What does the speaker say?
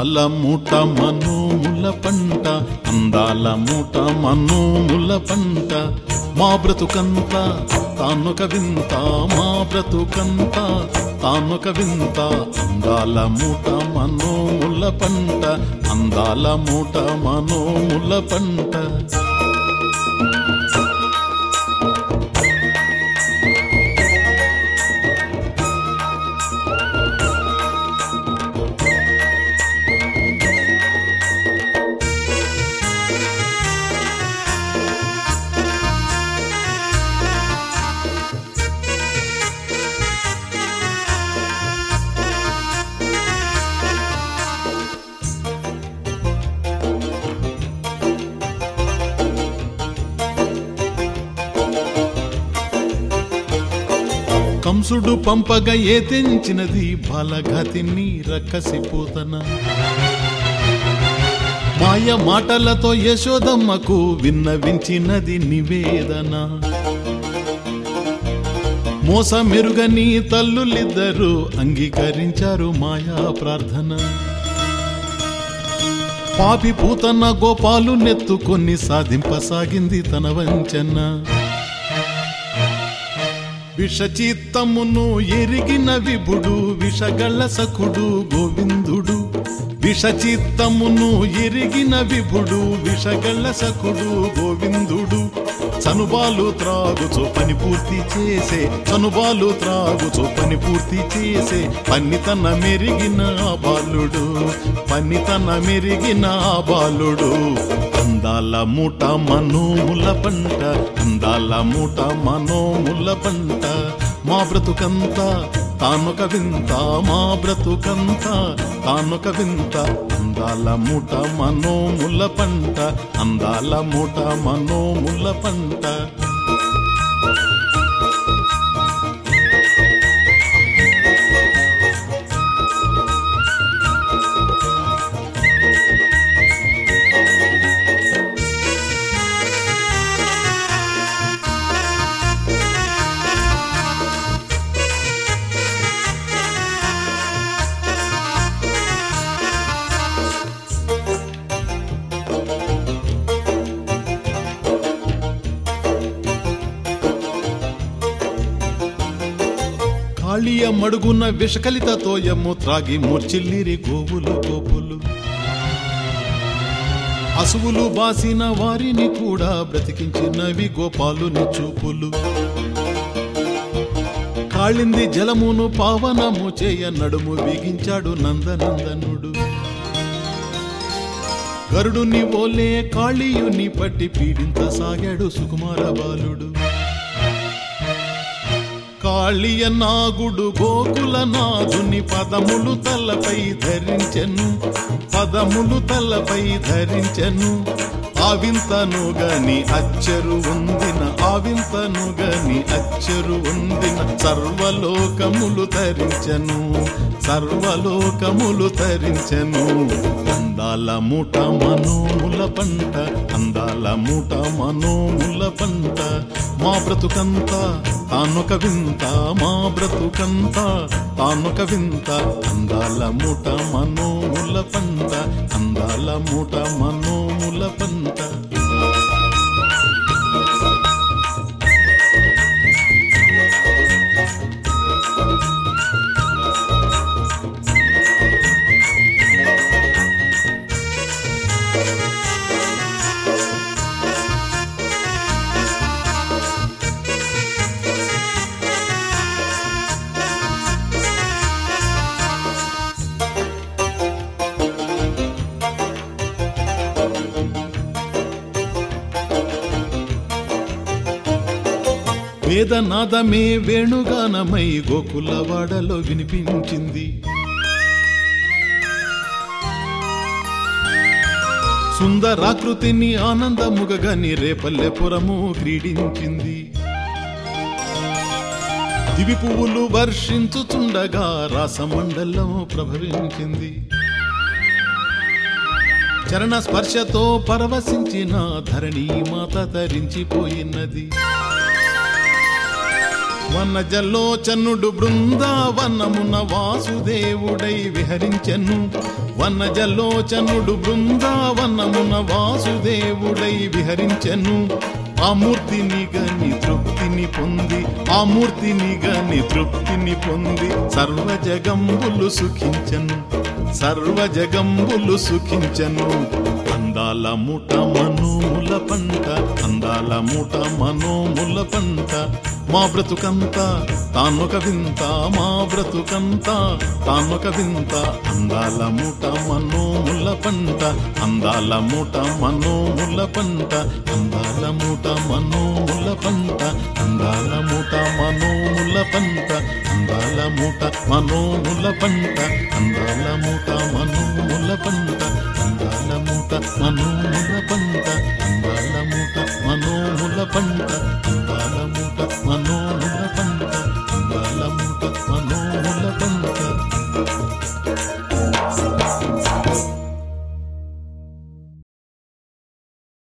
అందాల మూట మనోముల పంట అందాల మూట మనోముల పంట. మా బ్రతుకంత తానొక వింత మా బ్రతుకంత తానొక వింత. అందాల మూట మనోముల పంట అందాల మూట మనోముల పంట. కంసుడు పంపగా ఏ తెంచినది బాలఘాతిని రక్కసిపోతన మాయ మాటలతో యశోదమ్మకు విన్నవించినది నివేదన. మోసమెరుగని తల్లులిద్దరూ అంగీకరించారు మాయా ప్రార్థన. పాపి పూతన్న గోపాలు నెత్తుకొని సాధింపసాగింది తన వంచన. విషచిత్తమును ఎరిగిన విభుడు విషగళ్ళ సఖుడు గోవిందుడు. విషచిత్తమును ఎరిగిన విభుడు విషగళ్ళ సఖుడు గోవిందుడు. చనుబాలు త్రాగుచు పని పూర్తి చేసే చనుబాలు త్రాగుచు పని పూర్తి చేసే పన్నితన మెరిగిన బాలుడు పన్నితన మెరిగిన బాలుడు. అందాల మూట మనోముల పంట అందాల మూట మనోముల పంట. మా బ్రతుకంతా తానొక వింత మా బ్రతుకంతా తానొక వింత. అందాల మూట మనోముల పంట అందాల మూట మనోముల పంట. కాళీయ మడుగున విషకలిత తోయము త్రాగి మూర్చిల్లిరి గోవులు గోపులు అసువులు బాసిన వారిని కూడా బ్రతికించినవి గోపాలుని చూపులు. కాళింది జలమును పావనము చేయ నడుము బిగించాడు నందనందనుడు. గరుడుని ఓలే కాళీయుని పట్టి పీడించసాగాడు సుకుమార బాలుడు. కాళియ నాగుడు గోకుల నాదుని పదములు తలపై ధరించెను. పదములు తలపై ధరించెను. ఆవింతను గని అచ్చరు ఉందిన ఆవింతను గని అచ్చరు ఉందిన సర్వలోకములు తరించను సర్వలోకములు తరించెను. అందాల మూట మనోముల పంట అందాల మూట మనోముల పంట మా బ్రతుకంత తానొక వింత మా బ్రతుకంత తానొక వింత. అందాల మూట మనోముల పంట అందాల మూట మనోముల పంట. వేదనాదమే వేణుగానమై గోకులవాడలో వినిపించింది. సుందరాకృతిని ఆనందముగని రేపల్లెపురము క్రీడించింది. దివి పువ్వులు వర్షించుచుండగా రాసమండలం ప్రభవించింది. చరణ స్పర్శతో పరవశించిన ధరణి మాత తరించిపోయినది. వనజలోచనుడు బృందావనమున వాసుదేవుడై విహరించెను. వనజలోచనుడు బృందావనమున వాసుదేవుడై విహరించెను. ఆ మూర్తిని గని తృప్తిని పొంది ఆ మూర్తిని గని తృప్తిని పొంది సర్వ జగంబులు సుఖించను. సర్వ జగంబులు సుఖించను. అందాల ముఠ మనోముల పంట అందాల ముఠ మనోముల పంట. మా బ్రతుకంతా తానొక వింత మా బ్రతుకంతా తానొక వింత అందాల మూట మనోముల పంట అందాల మూట మనోముల పంట అందాల మూట మనోముల పంట అందాల మూట మనోముల పంట అందాల మూట మనోముల పంట అందాల మూట బలము తప్పను